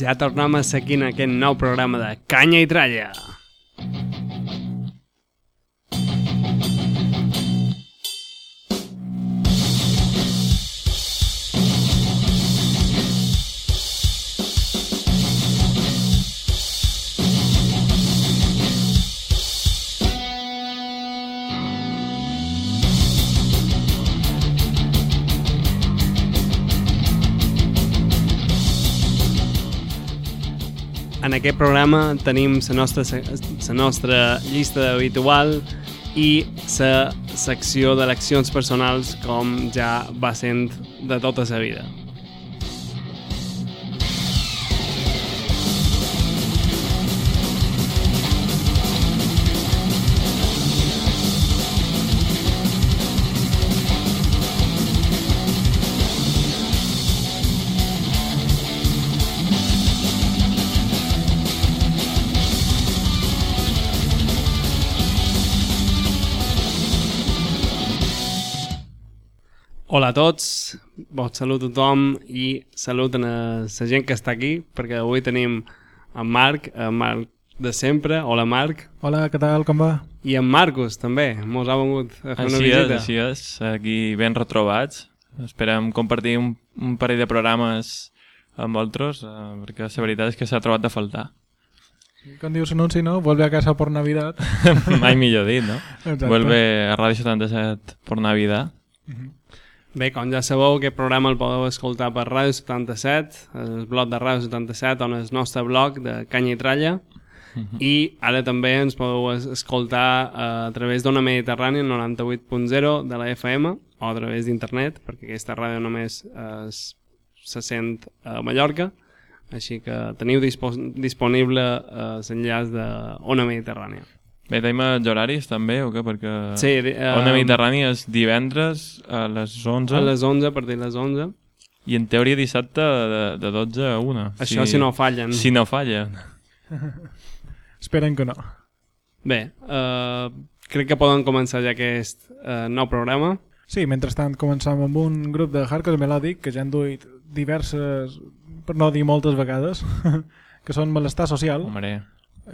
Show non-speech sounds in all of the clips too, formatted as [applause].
Ja tornem a seguir en aquest nou programa de Canya i Tralla. Aquest programa tenim la nostra, la nostra llista habitual i la secció d'eleccions personals com ja va sent de tota la vida. Hola a tots, bon salut a tothom i salut a la gent que està aquí, perquè avui tenim en Marc, en Marc de sempre. Hola Marc. Hola, què tal, com va? I en Marcus també, mos ha vengut a fer una Així és, visita. així és, aquí ben retrobats. Esperem compartir un, un parell de programes amb vosaltres, eh, perquè la veritat és que s'ha trobat de faltar. Com dius l'anunci, no? Vuelve a casa por Navidad. [laughs] Mai millor dit, no? Exacte. Vuelve a Ràdio 77 por Navidad. Bé, com ja sabeu, aquest programa el podeu escoltar per Ràdio 77, el blog de Ràdio 77, on és el nostre blog de Canya i Tralla, i ara també ens podeu es- escoltar eh, a través d'Ona Mediterrània 98.0 de la FM o a través d'internet, perquè aquesta ràdio només eh, es- se sent a Mallorca, així que teniu dispo disponible eh, l'enllaç d'Ona Mediterrània. Bé, tenim els horaris també, o què? Perquè Sí, eh, Ona Mediterrània és divendres a les 11 A les 11, a partir de les 11. i en teoria dissabte de, de 12 a 1. Això si no fallen. Si no falla. [laughs] Esperen que no. Bé, eh, crec que poden començar ja aquest eh, nou programa. Sí, mentrestant començam amb un grup de hardcore melòdic que ja han duit diverses, per no dir moltes vegades, [laughs] que són Malestar Social, Hombre,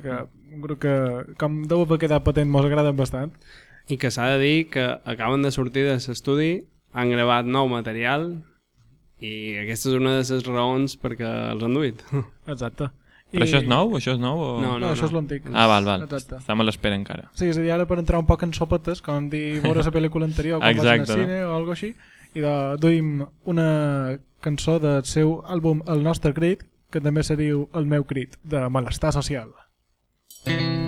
que un grup que, com deu haver quedat patent, mos agraden bastant. I que s'ha de dir que acaben de sortir de l'estudi, han gravat nou material i aquesta és una de les raons perquè els han duit. [laughs] Exacte. però això és nou? Això és nou? O... No, No, això és l'antic. Ah, val, val. Exacte. Estem a l'espera encara. Sí, és a dir, ara per entrar un poc en sopetes, com dir, veure la pel·lícula anterior, com Exacte, vas al cine o algo així, i de, duim una cançó del seu àlbum El nostre crit, que també se diu El meu crit, de malestar social. Thank you.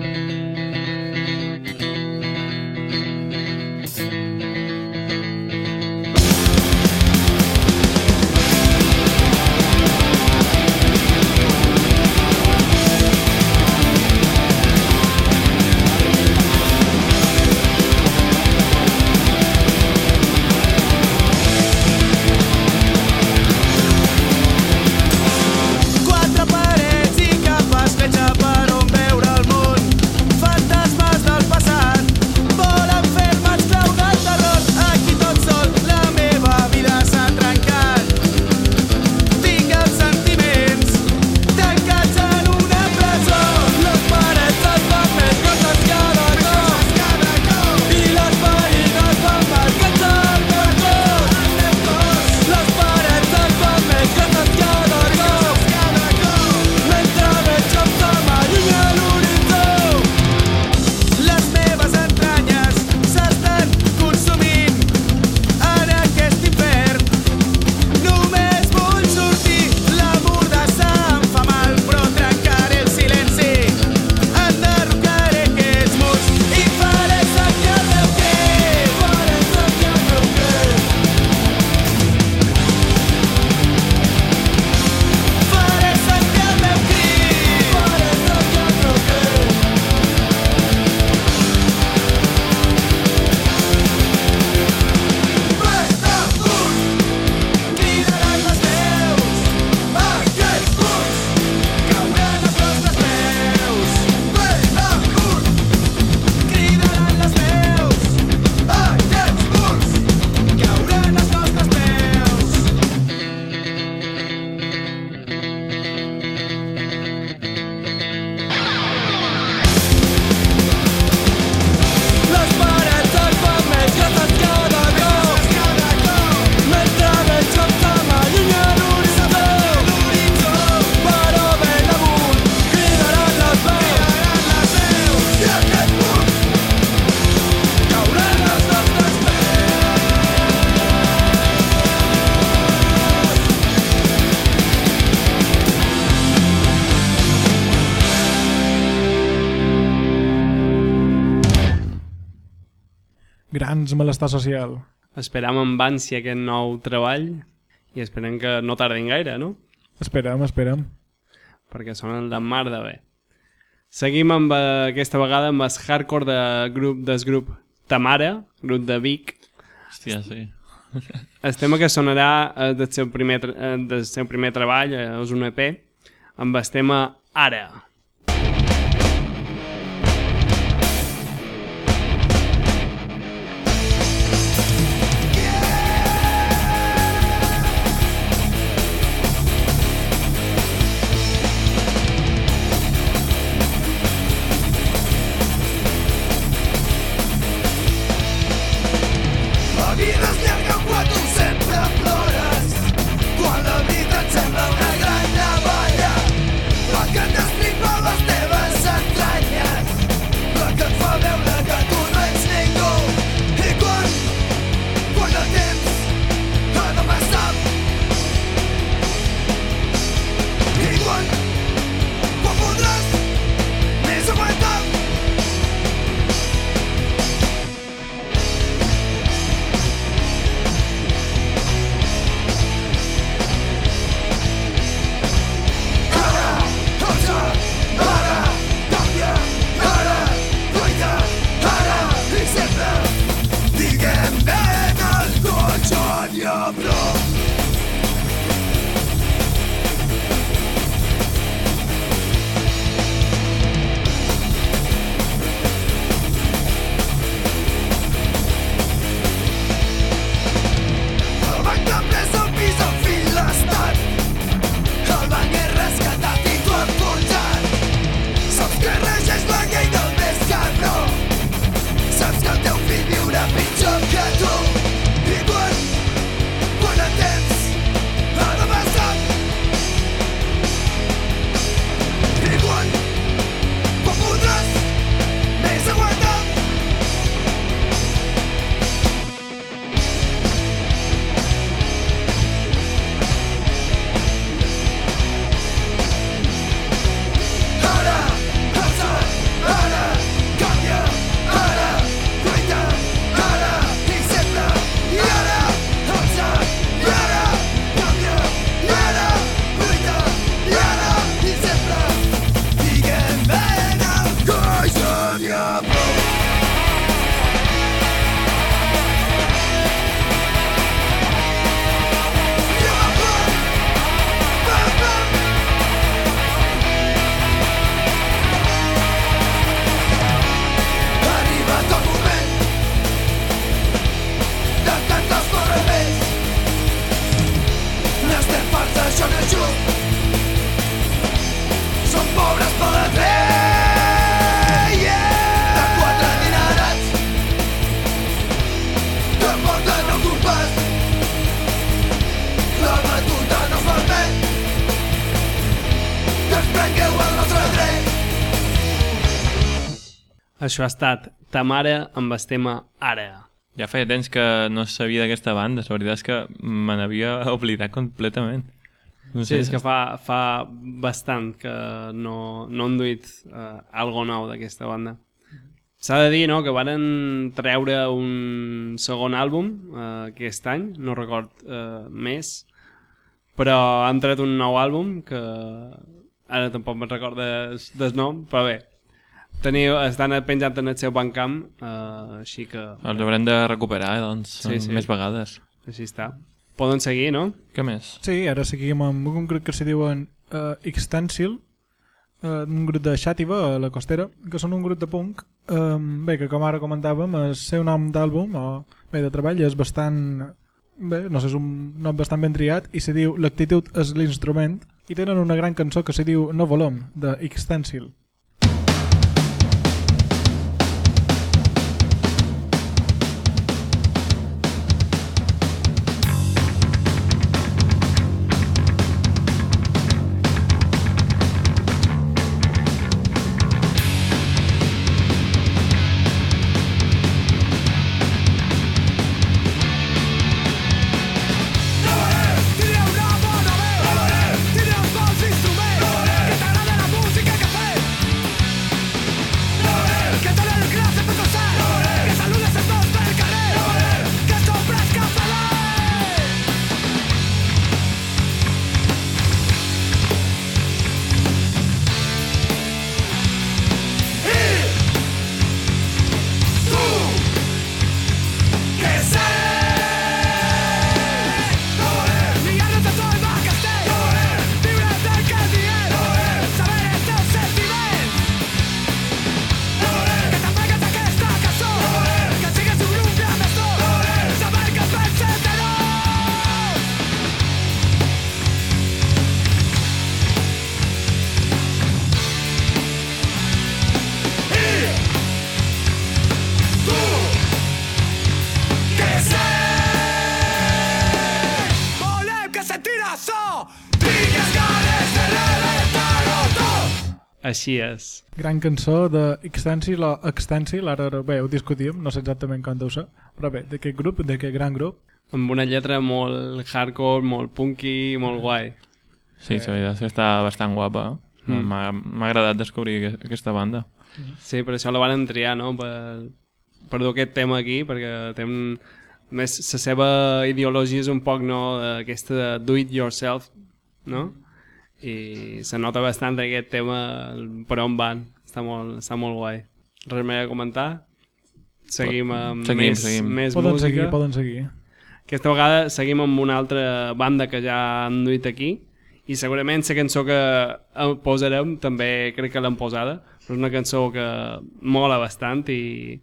Grans malestar social. Esperam amb ànsia aquest nou treball i esperem que no tardin gaire, no? Esperem, esperem. Perquè sonen de mar de bé. Seguim amb eh, aquesta vegada amb el hardcore de grup del grup Tamara, grup de Vic. Hòstia, sí. [laughs] El tema que sonarà és del seu primer, eh, del seu primer treball, eh, és un EP, amb el tema Ara. La Això ha estat Tamara amb el tema Ara. Ja feia temps que no sabia d'aquesta banda, la veritat és que me n'havia oblidat completament. No Sí, és que fa, fa bastant que no, no han duit uh, algo nou d'aquesta banda. S'ha de dir, no?, que varen treure un segon àlbum uh, aquest any, no record uh, més, però han tret un nou àlbum que ara tampoc me'n recordo des, des nom, però bé, teniu, estan penjant en el seu Bandcamp, uh, així que Els haurem de recuperar, eh, doncs, Sí, sí, sí. sí. més vegades. així està. Poden seguir, no? Què més? Sí, ara seguim amb un grup que se diuen uh, Extensil, uh, un grup de Xàtiva, a la costera, que són un grup de punk. Um, bé, que com ara comentàvem, el seu nom d'àlbum, o bé, de treball, és bastant... Bé, no sé, és un nom bastant ben triat, i se diu L'actitud és l'instrument, i tenen una gran cançó que se diu No volem, de Extensil. És. Gran cançó de Extensil o Extensil, ara bé, ho discutíem, no sé exactament com deu ser, però bé, d'aquest grup, d'aquest gran grup, Amb una lletra molt hardcore, molt punky, molt guai. Sí, la veritat és que està bastant guapa. Mm. M'ha agradat descobrir aqu- aquesta banda. Sí, per això la van triar, no? Per, per dur aquest tema aquí, perquè té un... Més, la seva ideologia és un poc, no?, aquesta de do it yourself, no? I se nota bastant aquest tema per on van. Està molt, està molt guai. Res més a comentar? Seguim amb Seguim, més, seguim. més poden música. seguir, poden seguir. Aquesta vegada seguim amb una altra banda que ja han duit aquí i segurament la cançó que eh, posarem també crec que l'han posada però és una cançó que mola bastant i,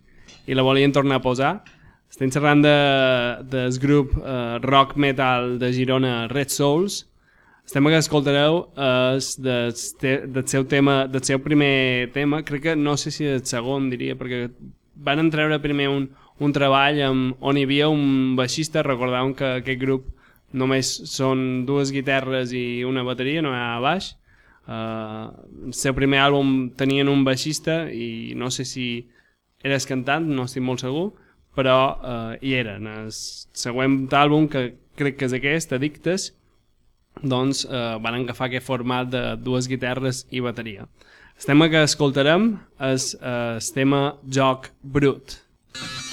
i la volien tornar a posar estem xerrant de, del grup eh, rock metal de Girona Red Souls el tema que escoltareu és del, te- del seu tema del seu primer tema, crec que no sé si el segon diria, perquè van entreure primer un, un treball amb, on hi havia un baixista, recordàvem que aquest grup només són dues guitarres i una bateria, no hi ha baix. Uh, el seu primer àlbum tenien un baixista i no sé si eres cantant, no estic molt segur, però uh, hi eren. El següent àlbum, que crec que és aquest, Addictes, doncs uh, van agafar aquest format de dues guitarres i bateria. El tema que escoltarem és uh, el tema Joc Brut. He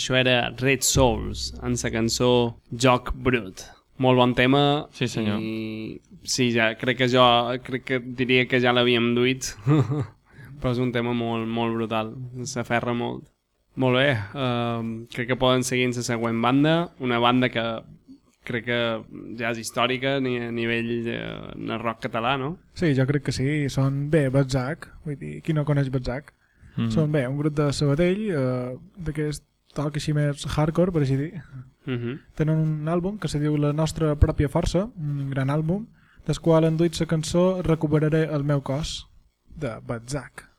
Això era Red Souls, en la cançó Joc Brut. Molt bon tema. Sí, senyor. I sí, ja, crec que jo crec que diria que ja l'havíem duit. [laughs] Però és un tema molt, molt brutal. S'aferra molt. Molt bé. Uh, crec que poden seguir en la següent banda. Una banda que crec que ja és històrica ni a nivell de, de rock català, no? Sí, jo crec que sí. Són bé, Batzac. Vull dir, qui no coneix Batzac? Mm -hmm. Són bé, un grup de Sabadell, eh, d'aquest toc així més hardcore, per així dir. Uh -huh. Tenen un àlbum que se diu La nostra pròpia força, un gran àlbum, del qual han duit la cançó Recuperaré el meu cos, de Batzac.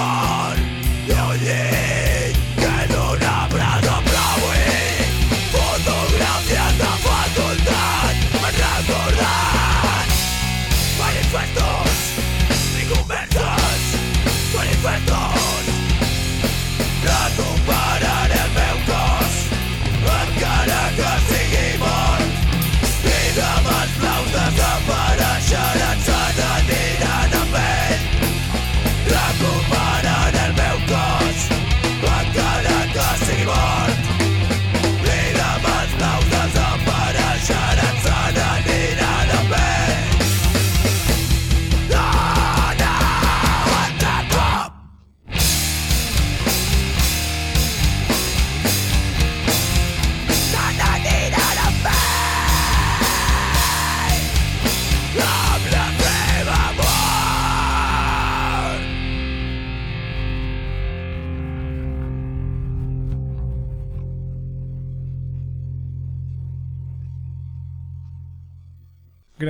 more.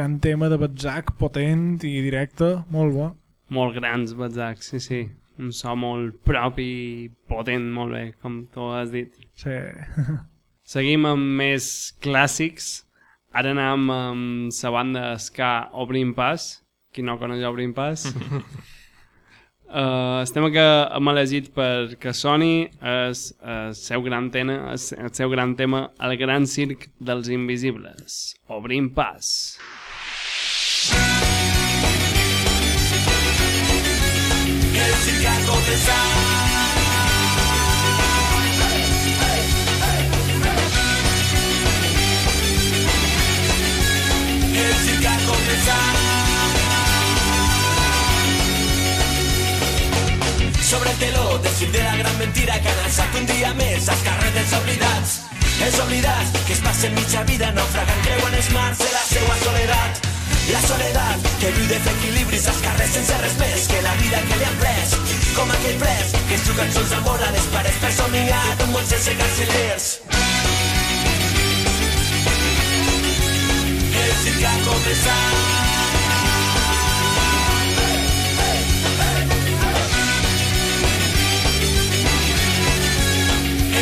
Gran tema de Batzac, potent i directe, molt bo. Molt grans, Batzac, sí, sí. Un so molt propi i potent, molt bé, com tu has dit. Sí. [laughs] Seguim amb més clàssics. Ara anem amb la banda ska Obrim Pas. Qui no coneix Obrim Pas? [laughs] uh, estem que hem elegit per que soni el, el, seu gran tema, el seu gran tema El gran circ dels invisibles. Obrim Pas. Sobre el teló, decir de la gran mentira que han un dia més que la vida que li han pres. Com aquell pres que es juga cançons d'amor a les parets per somiar d'un món sense cancel·lers. El circ ha.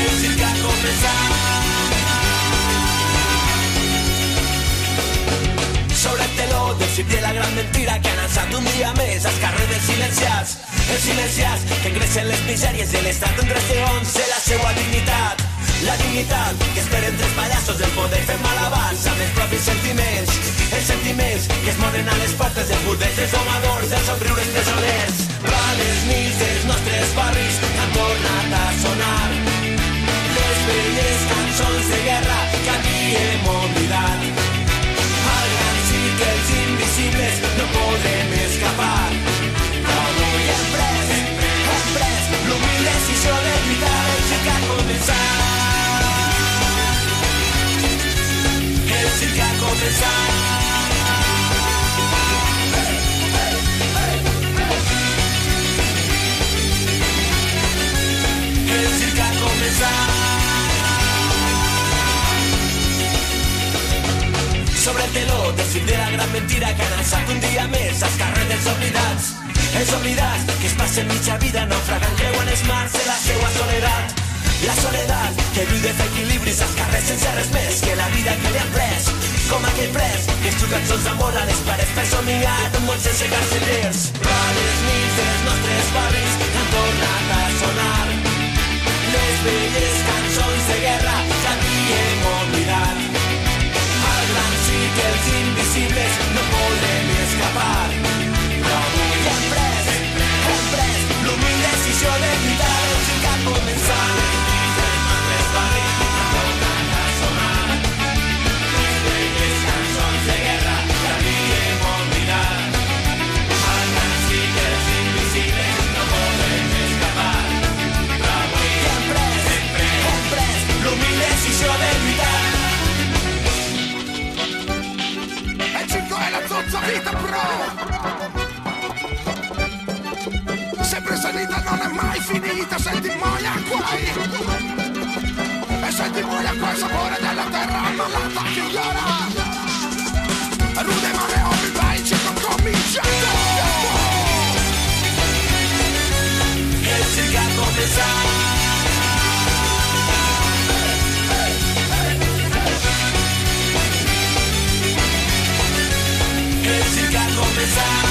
El circ ha. De la gran mentira que han alçat un dia més als carrers silenciats. Els silenciats que creixen les misèries de l'estat en tres segons de la seua dignitat. La dignitat que esperen tres pallassos del poder fer malabars amb els propis sentiments. Els sentiments que es moren a les portes dels burdels dels domadors, dels somriures presoners. Planes nits dels nostres barris han tornat a sonar. Les velles cançons de guerra que havíem oblidat. Al gran circ els poderme escapar. No voy a press, a press, lo mi decisión de evitar el chica condensar. El chica condensar. Sobre el telón, decir de la gran mentira que han sacado un día. Sense res més que la vida que li han pres. Com aquell pres que es cançons d'amor a les parets per somiar un món sense carcellers. Però les nits dels nostres barris han tornat a sonar. Les velles cançons de guerra que havíem oblidat. Al gran sí que els invisibles no poden vita pro Sempre salita non è mai finita. Senti ti muori eh. E senti ti qua il sapore della terra. Non ammalata migliora Rude mare oggi vai ci sto cominciando E cercato pesare comenzar.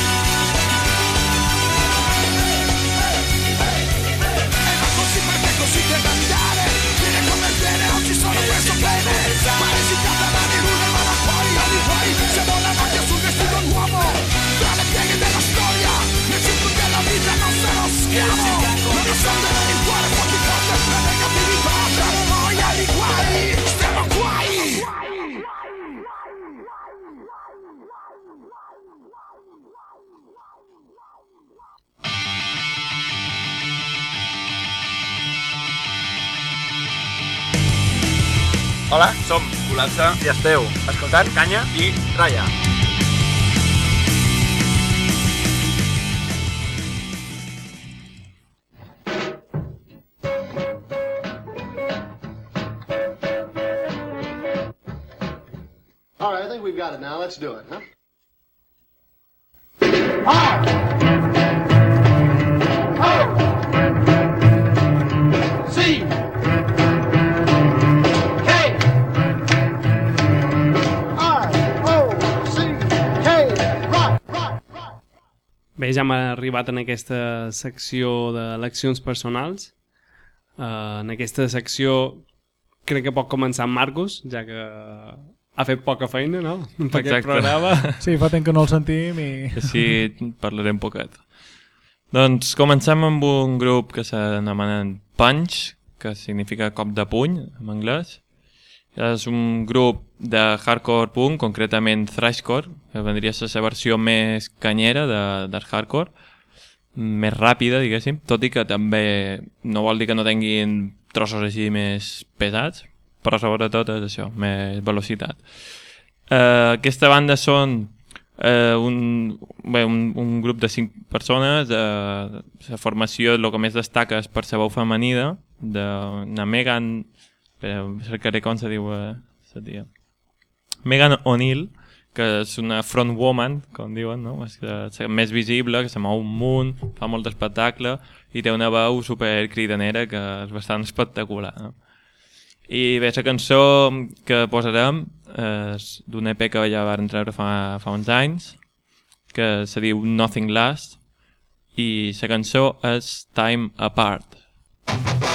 Hola, som Col·lapse i esteu escoltant Canya i Raya. All right, I think we've got it now. Let's do it, huh? C Bé, ja hem arribat en aquesta secció d'eleccions personals. Uh, en aquesta secció crec que pot començar en Marcos, ja que ha fet poca feina, no? Aquest Exacte. programa. [laughs] Sí, fa temps que no el sentim i... Així parlarem poquet. Doncs comencem amb un grup que s'anomenen Punch, que significa cop de puny en anglès. És un grup de hardcore punk, concretament thrashcore, que vendria a ser la versió més canyera de, del hardcore, més ràpida, diguéssim, tot i que també no vol dir que no tinguin trossos així més pesats, però sobretot és això, més velocitat. Uh, aquesta banda són uh, un, bé, un, un grup de cinc persones, uh, la formació el que més destaca és per sa veu femenina, d'una Megan, espera, cercaré com se diu uh, la tia. Megan O'Neill, que és una frontwoman, com diuen, no? és és més visible, que se mou un munt, fa molt d'espectacle i té una veu super cridanera que és bastant espectacular. No? I bé, la cançó que posarem és d'un EP que ja van treure fa, fa uns anys, que se diu Nothing Last, i la cançó és Time Apart. Time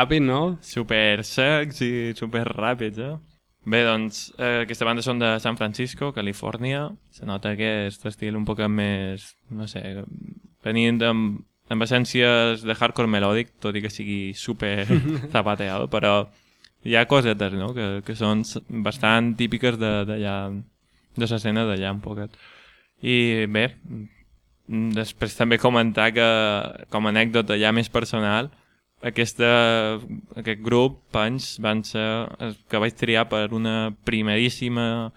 ràpid, no? super secs i super ràpids, eh? Bé, doncs, eh, aquesta banda són de San Francisco, Califòrnia. Se nota aquest estil un poc més, no sé, venint amb, amb essències de hardcore melòdic, tot i que sigui super [laughs] zapateado, però hi ha cosetes, no?, que, que són bastant típiques de- d'allà, de l'escena d'allà un poquet. I bé, mm, després també comentar que, com a anècdota ja més personal, aquesta, aquest grup, Punch, van ser els que vaig triar per una primeríssima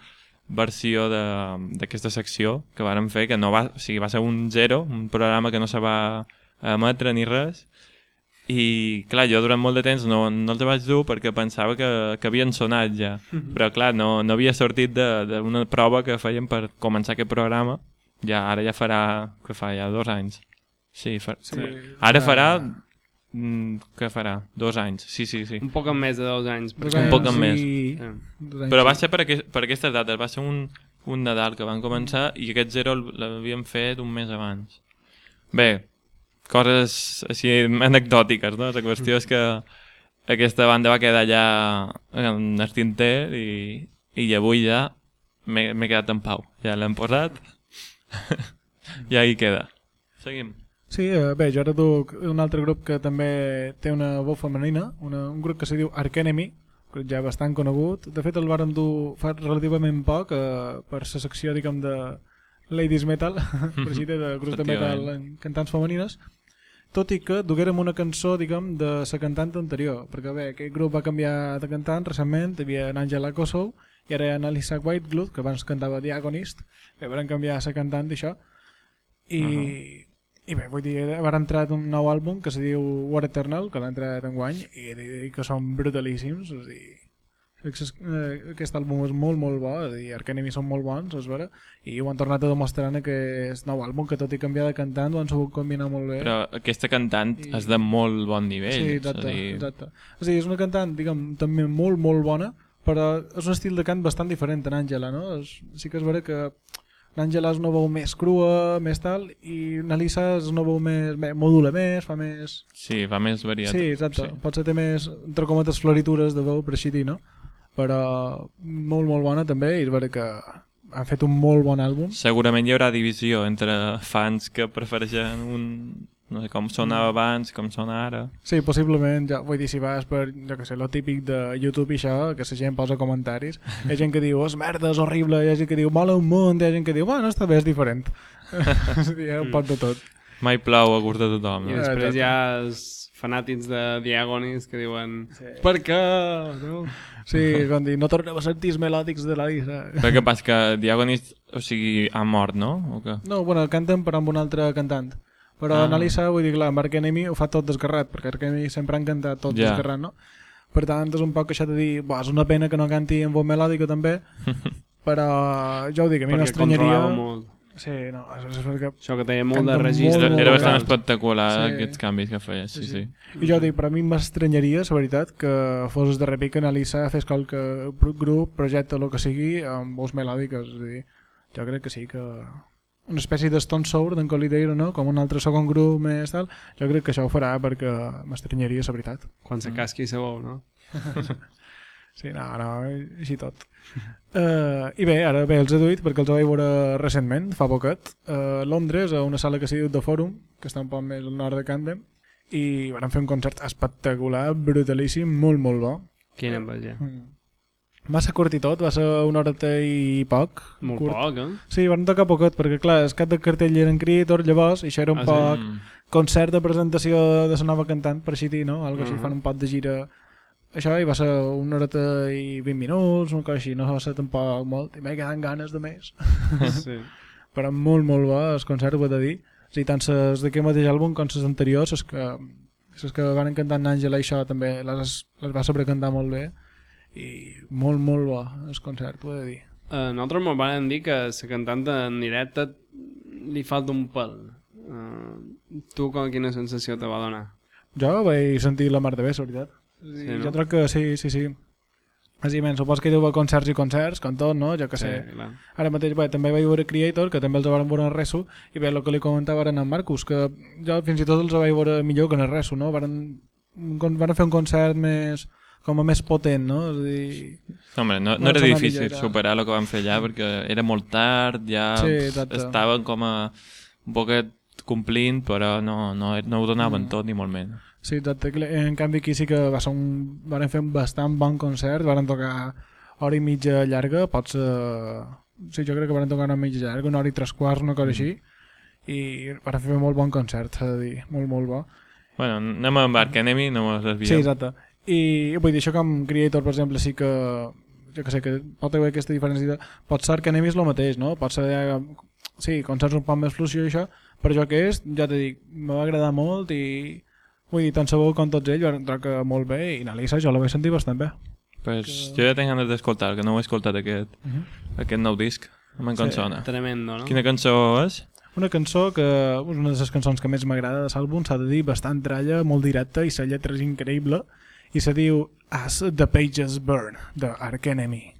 versió de- d'aquesta secció que vàrem fer, que no va, o sigui, va ser un zero, un programa que no se va emetre ni res, i clar, jo durant molt de temps no, no els vaig dur perquè pensava que, que havien sonat ja, però clar, no, no havia sortit de- d'una prova que fèiem per començar aquest programa, ja ara ja farà, que fa ja dos anys. Sí, fa, sí. ara farà Mm, què farà? Dos anys, sí, sí, sí. Un poc més de dos anys. Dos perquè- Un poc més. Sí. anys Però va ser per, aquest, per aquestes dates, va ser un, un Nadal que van començar i aquest zero l'havíem fet un mes abans. Bé, coses així anecdòtiques, no? La qüestió és que aquesta banda va quedar allà en el tinter i, i avui ja m'he m'he quedat en pau. Ja l'hem posat [laughs] i ahí queda. Seguim. Sí, eh, bé, jo ara duc un altre grup que també té una veu femenina, una, un grup que se diu Arch Enemy, un grup ja bastant conegut. De fet, el vàrem dur fa relativament poc eh, per la secció, diguem, de Ladies Metal, [laughs] per així de grups de metal en cantants femenines, tot i que duguérem una cançó, diguem, de la cantant anterior, perquè bé, aquest grup va canviar de cantant recentment, hi havia en Angela Kosow, i ara hi ha en Alissa Whiteglood, que abans cantava Diagonist, bé, van canviar la cantant i això, i, uh -huh. I bé, vull dir, va entrar un nou àlbum que se diu War Eternal, que l'ha entrat en guany, i, que són brutalíssims, és dir, aquest, eh, aquest àlbum és molt, molt bo, és a dir, són molt bons, és vera, i ho han tornat a demostrar en aquest nou àlbum, que tot i canviar de cantant ho han sabut combinar molt bé. Però aquesta cantant I- és de molt bon nivell. Sí, és a exacte, dir, exacte. És a dir, és una cantant, diguem, també molt, molt bona, però és un estil de cant bastant diferent en Àngela, no? És, sí que és vera que l'Àngela és una veu més crua, més tal, i l'Alissa és una veu més, bé, modula més, fa més... Sí, va més variat. Sí, exacte. Sí. Potser té més, entre cometes, floritures de veu, per així dir, no? Però molt, molt bona també, i és que han fet un molt bon àlbum. Segurament hi haurà divisió entre fans que prefereixen un... No sé, com sonava abans, com sona ara. Sí, possiblement, ja, vull dir, si vas per, jo que sé, lo típic de YouTube i això, que la gent posa comentaris, hi ha gent que diu, és merda, és horrible, hi ha gent que diu, mola un munt, hi ha gent que diu, bueno, està bé, és diferent. és a dir, hi ha un poc de tot. Mai plou a gust de tothom. I No? després hi ha els fanàtics de Diagonis que diuen sí. per què? No? Sí, com dir, no tornem a sentir els melòdics de la Lisa. Però què passa, que Diagonist, o sigui, ha mort, no? O què? No, bueno, canten però amb un altre cantant. Però Ah. Analisa, vull dir, clar, amb Enemy ho fa tot desgarrat, perquè Arch Enemy sempre han cantat tot Ja. desgarrat, no? Per tant, és un poc això de dir, "Buah, és una pena que no canti en veu melòdica també, [laughs] però jo ho dic, a mi m'estranyaria... molt. Sí, no, és, és perquè... Això que tenia molt de registre. molt, Era, molt era bastant espectacular, Sí. aquests canvis que feia, sí, sí. I jo dic, per a mi m'estranyaria, la veritat, que fos el darrer pic que Analisa fes qualque grup, projecte, el que sigui, amb veus melòdiques. És a dir, jo crec que sí, que una espècie de Stone Sour d'en Colideiro, no? com un altre segon grup més tal, jo crec que això ho farà perquè m'estranyaria, la veritat. Quan se casqui se veu, no? [laughs] Sí, no, no, així tot. Uh, I bé, ara bé, els he duit perquè els vaig veure recentment, fa poquet, uh, a Londres, a una sala que s'hi diu The Forum, que està un poc més al nord de Camden, i van fer un concert espectacular, brutalíssim, molt, molt bo. Quina enveja. Mm. Massa curt i tot, va ser una horeta i poc. Molt curt. poc, eh? Sí, van tocar poquet, perquè clar, el cap de cartell eren Creator, llavors, i això era un Ah, sí? poc Mm. concert de presentació de la nova cantant, per així dir, no? Algo així, Mhm. fan un pot de gira això i va ser una horeta i 20 minuts, una cosa així, no va ser tampoc molt, i m'he quedat ganes de més. [laughs] Sí. Però molt, molt bo el concert, ho he de dir. O sigui, tant les d'aquest mateix àlbum com les anteriors, les que, les que van cantar en Àngela i això també les, les va saber cantar molt bé i molt, molt bo el concert, ho he de dir. Uh, nosaltres m'ho van dir que la cantant en directe li falta un pèl. Uh, tu com, quina sensació te va donar? Jo vaig sentir la mar de bé, la veritat. Sí, no? Jo crec que sí, sí, sí. És immens, supos que hi deu concerts i concerts, com tot, no? Jo que sé. Sí, clar. Ara mateix bé, també vaig veure Creator, que també els van veure en Reso, i bé, el que li comentava en Marcus, que jo fins i tot els vaig veure millor que en el Reso, no? Varen van fer un concert més com a més potent, no? És a dir, No, Home, no, no era difícil ja. superar el que vam fer allà perquè era molt tard, ja Sí, exacte. estaven com a un poquet complint, però no, no, no ho donaven Mm. tot, ni molt menys. Sí, exacte. En canvi aquí sí que va ser un... Varen fer un bastant bon concert, varen tocar hora i mitja llarga, pot ser... Sí, jo crec que varen tocar una mitja llarga, una hora i tres quarts, una cosa així, i varen fer molt bon concert, s'ha de dir, molt, molt bo. Bueno, anem amb Arc Enemy, no mos desviem. Sí, exacte. I vull dir, això com creator, per exemple, sí que jo que sé, que pot haver aquesta diferència de, pot ser que Enemy és el mateix, no? Pot ser eh, sí, concerts un poc més fluixos i això, però jo que és, ja t'he dit, me va agradar molt i vull dir, tant sabó com tots ells tocar molt bé i Nalisa jo la vaig sentir bastant bé. Pues jo ja tinc ganes d'escoltar, que no ho he escoltat aquest, Uh -huh. aquest nou disc. Amb en Sí. Tremendo, no? Quina cançó és? Una cançó que és una de les cançons que més m'agrada de l'àlbum, s'ha de dir, bastant tralla, molt directa i la lletra és increïble i se diu As the Pages Burn, de Arch Enemy.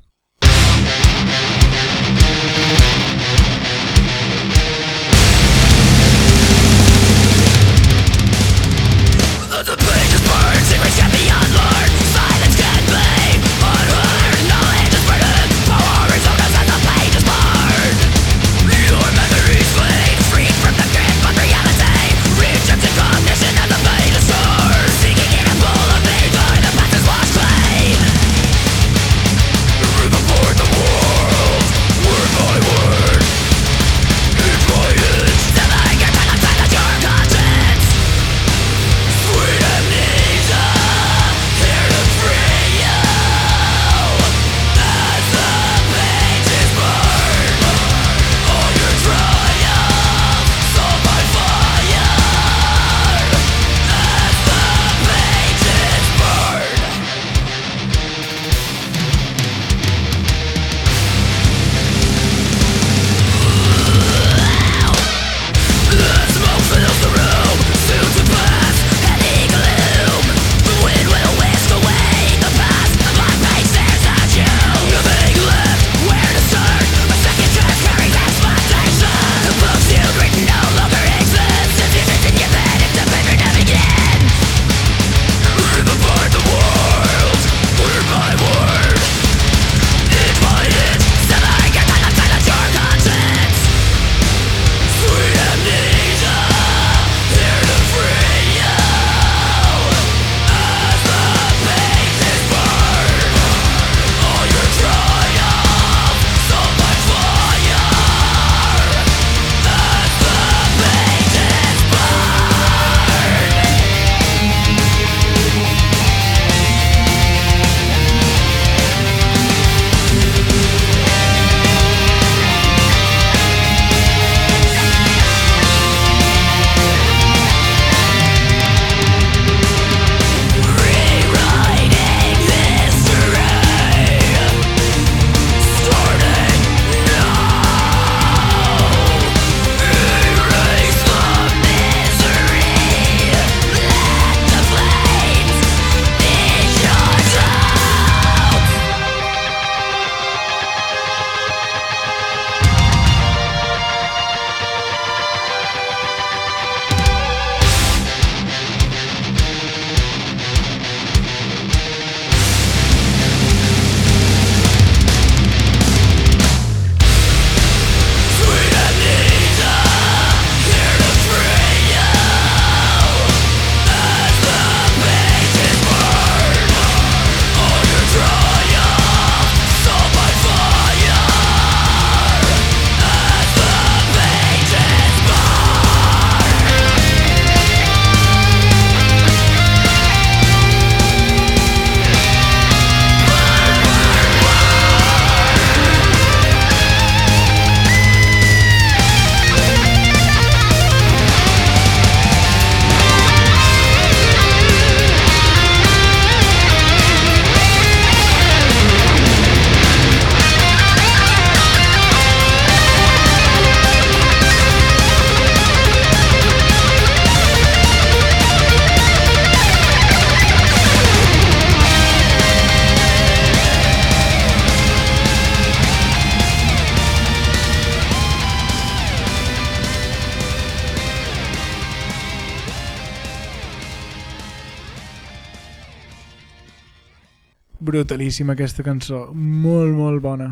Brutalíssima aquesta cançó. Molt, molt bona.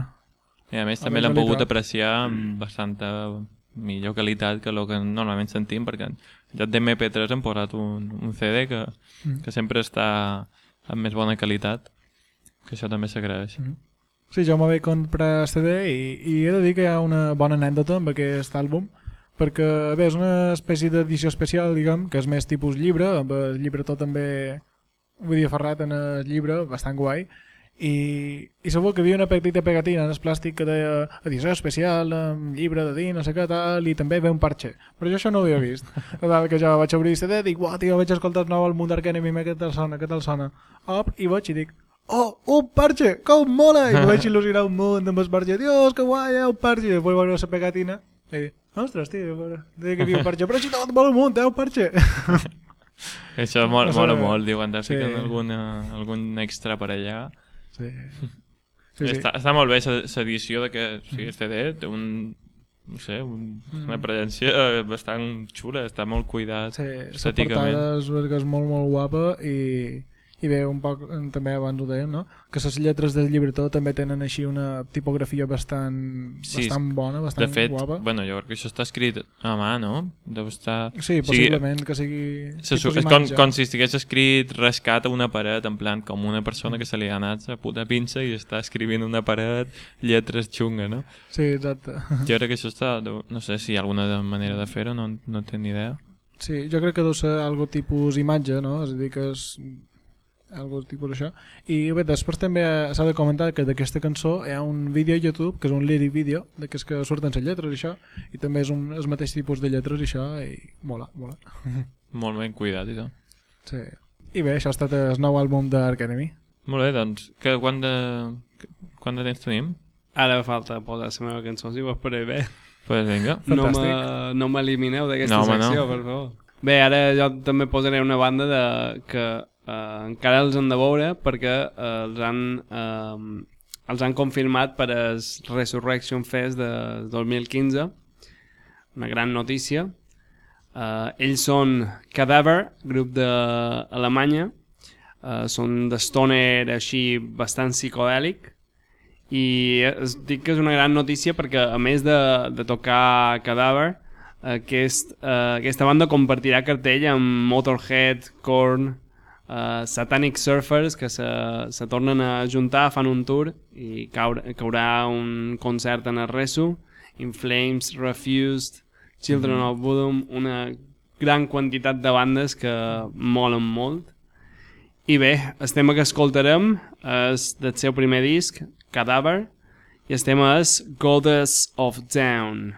I a més A també li pogut apreciar amb bastanta millor qualitat que el que normalment sentim, perquè en lloc d'MP3 hem posat un, un CD que, Mm. que sempre està amb més bona qualitat, que això també s'agraeix. Mm. Sí, jo m'ho vaig comprar CD i, i he de dir que hi ha una bona anècdota amb aquest àlbum perquè bé, és una espècie d'edició especial diguem, que és més tipus llibre amb el llibre tot també vull dir aferrat en el llibre, bastant guai i, i segur que havia una petita pegatina en el plàstic que deia edició especial amb llibre de dir, no sé què tal i també ve un parxe, però jo això no ho havia vist. Total, que jo vaig obrir CD i dic, uah, tio, vaig escoltar el nou àlbum d'Arkenemy què tal sona, què tal sona? Op, i vaig i dic oh, un parxe, com mola! I vaig il·lusionar un munt amb el parxe dios, que guai, eh, un parxe i després vaig veure la pegatina i dic, ostres, tio, deia que havia un parxe però si tot molt munt, eh, un parxe [laughs] Això mola, Això- mola molt, diu, han de sí. ficar alguna, algun extra per allà. [laughs] sí. Sí, Sí. Està, està molt bé l'edició de que o sigui, CD té un, no sé, un, una presència eh, bastant xula, està molt cuidat Sí, la portada és, que és molt, molt guapa i, i bé, un poc, eh, també abans ho dèiem, no? que les lletres del llibretó també tenen així una tipografia bastant, Sí, bastant bona, De bastant fet, guapa. bueno, jo crec que això està escrit a mà, no? Deu estar... Sí, o sigui, possiblement que sigui... Se, és com, imatge. com si estigués escrit rascat a una paret, en plan, com una persona que se li ha anat la puta pinça i està escrivint una paret lletres xunga, no? Sí, exacte. [laughs] Jo crec que això està... No sé si hi ha alguna de- manera de fer-ho, no, no tinc ni idea. Sí, jo crec que deu ser algo tipus imatge, no? És a dir, que és algo tipus això. I bé, després també s'ha de comentar que d'aquesta cançó hi ha un vídeo a YouTube, que és un lyric video, d'aquests que surten les lletres i això, i també és un, el mateix tipus de lletres i això, i mola, mola. [laughs] Molt ben cuidat i tot. Sí. I bé, això ha estat el nou àlbum d'Arkenemy. Molt bé, doncs, que, quant, de, que- quant de temps tenim? Ara falta posar la meva cançó, si ho espereu bé. Pues vinga. No Fantàstic. me- no m'elimineu d'aquesta No, secció, no. per favor. Bé, ara jo també posaré una banda de, que eh, encara els han de veure perquè eh, els, han, eh, els han confirmat per el Resurrection Fest de 2015. Una gran notícia. Eh, ells són Cadaver, grup d'Alemanya. Eh, són de stoner així bastant psicodèlic i es, dic que és una gran notícia perquè a més de, de tocar Cadaver aquest, eh, aquesta banda compartirà cartell amb Motorhead, Korn eh, Satanic Surfers que se, se tornen a juntar, fan un tour i caure, caurà un concert en el Resu In Flames, Refused Children of Bodom una gran quantitat de bandes que molen molt i bé, el tema que escoltarem és del seu primer disc, Cadaver, i el tema és Goddess of Down.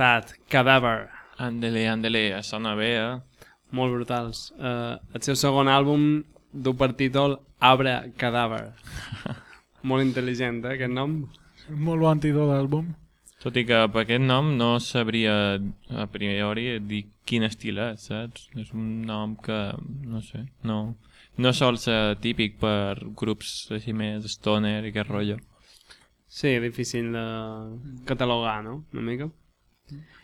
Estat Cadaver, Andele, andele, sona bé, eh? molt brutals. Uh, el seu segon àlbum du per títol Abra Cadaver. [laughs] molt intel·ligent, eh, aquest nom. Molt bon títol d'àlbum. Tot i que per aquest nom no sabria a priori dir quin estil és, saps? És un nom que, no sé, no, no sol ser típic per grups així més stoner i que rotllo. Sí, difícil de catalogar, no? Una mica.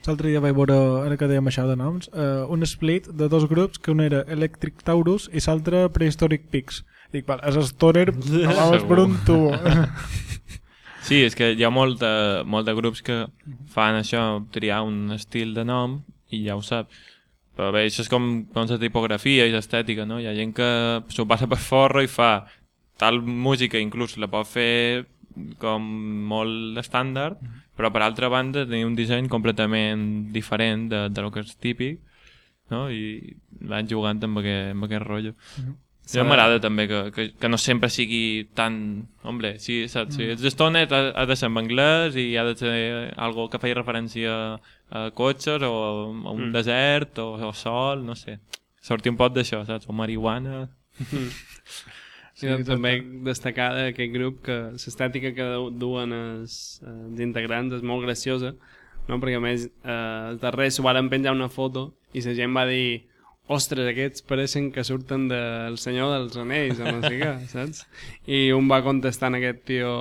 L'altre dia vaig veure, ara que dèiem això de noms, uh, un split de dos grups, que un era Electric Taurus i l'altre Prehistoric Pigs. Dic, val, és stoner, alaves per un tubo. Sí, és que hi ha molta, molt de grups que fan això, triar un estil de nom i ja ho sap. Però bé, això és com, com la tipografia i l'estètica, no? Hi ha gent que s'ho passa per forro i fa tal música, inclús la pot fer com molt estàndard, però per altra banda tenir un disseny completament diferent de, de lo que és típic, no? I van jugant amb aquest, amb aquest rotllo. Sí, m'agrada també que, que, que no sempre sigui tan... Hombre, sí, saps? Si ets stoner ha, ha de ser en anglès i ha de ser algo que feia referència a cotxes o a un Mm. desert o, o sol, no sé. Sortir un pot d'això, saps? O marihuana... Sí, I també destacar d'aquest grup que l'estètica que du- duen els, els integrants és molt graciosa, no? perquè a més eh, els darrers s'ho van penjar una foto i la gent va dir ostres, aquests pareixen que surten del Senyor dels Anells o no sé què, [laughs] saps? I un va contestant a aquest tio,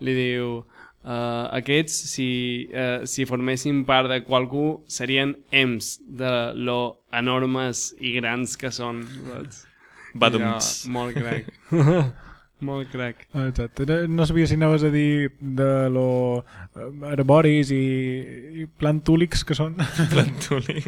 li diu uh, aquests, si, uh, si formessin part de qualcú, serien ems de lo enormes i grans que són, saps? Badums. Ja, molt crec. [laughs] molt crec. Ah, Exacte. No- No sabia si anaves a dir de lo eh, arboris i, i plantúlics que són. [laughs] Plantuli.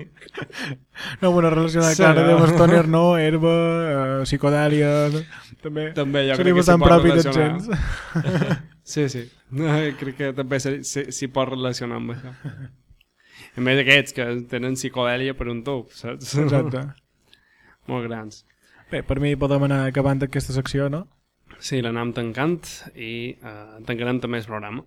No, bueno, relacionat, Sí, clar, no? de stoner no, herba, eh, psicodèlia... no? També, També jo seria crec que s'hi pot relacionar. gens. [laughs] Sí, sí. No, crec que també s'hi pot relacionar amb això. A més aquests que tenen psicodèlia per un tub, saps? Exacte. Molt grans. Bé, per mi podem anar acabant aquesta secció, no? Sí, l'anam tancant i eh, tancarem també el programa.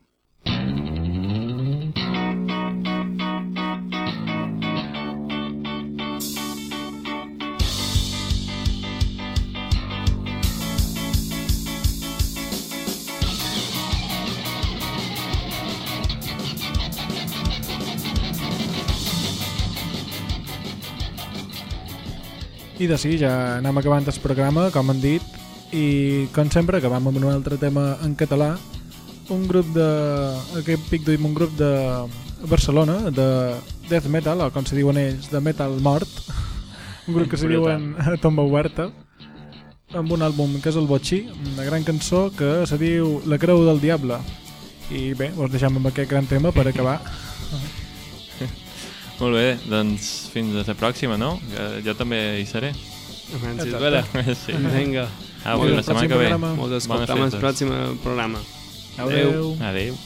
I de sí, ja anem acabant el programa, com han dit, i com sempre acabam amb un altre tema en català. Un grup de... Aquest pic duim un grup de Barcelona, de death metal, o com se diuen ells, de metal mort. [laughs] Un grup que se diuen [laughs] Tomba Oberta, amb un àlbum que és el Botxí, una gran cançó que se diu La Creu del Diable. I bé, us deixem amb aquest gran tema per acabar. [laughs] Molt bé, doncs fins a la pròxima, no? Que jo també hi seré. Exacte. vera. [laughs] sí. Vinga. Ah, avui bé, la setmana que ve. Ens Bones escoltam al pròxim programa. Adéu. Adéu.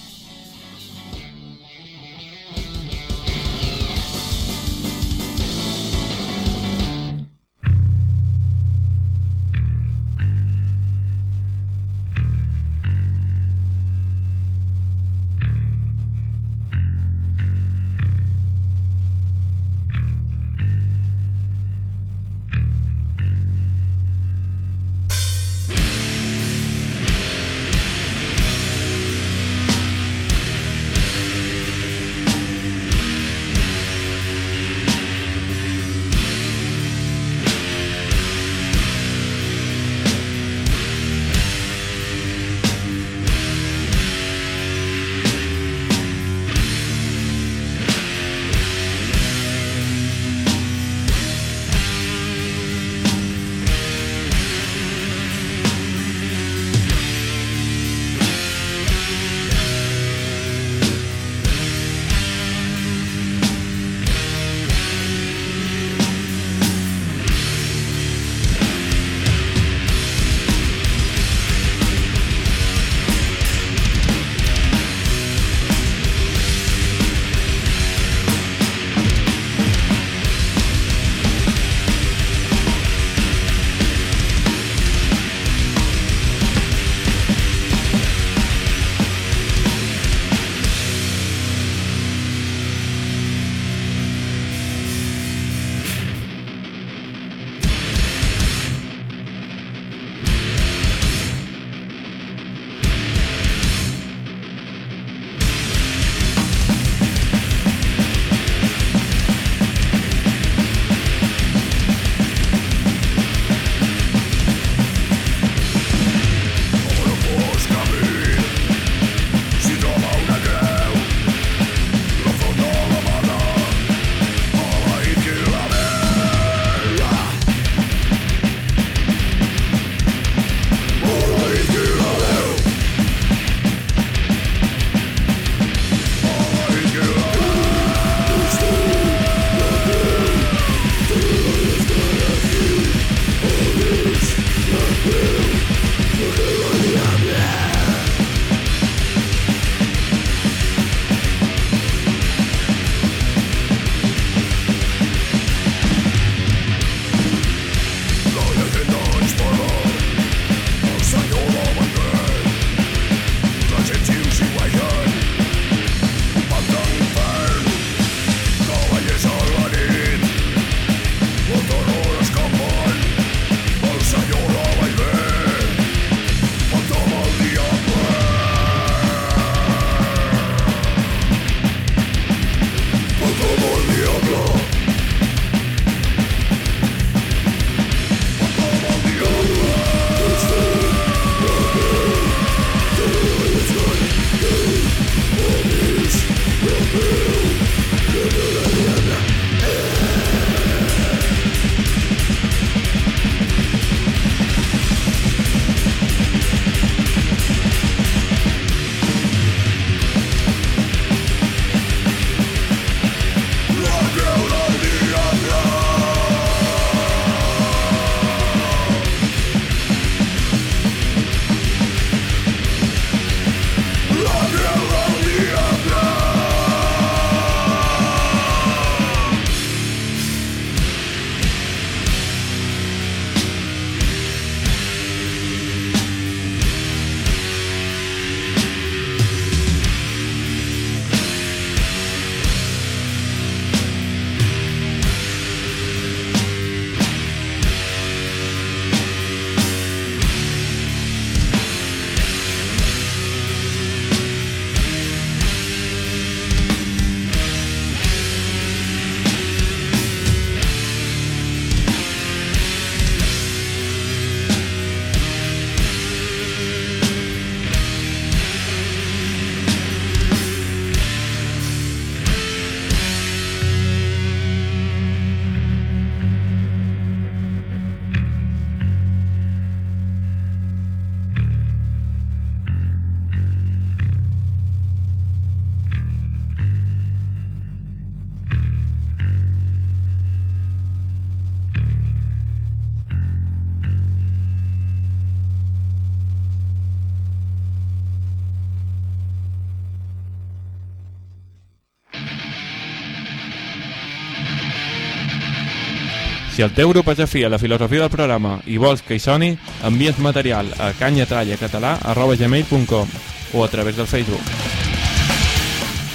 El teu grup és afí a la filosofia del programa i vols que hi soni, envies material a canyatrallacatalà.gmail.com o a través del Facebook.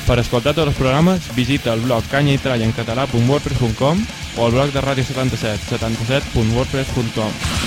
Per escoltar tots els programes, visita el blog canyaitrallaencatalà.wordpress.com o el blog de Ràdio 77, 77.wordpress.com.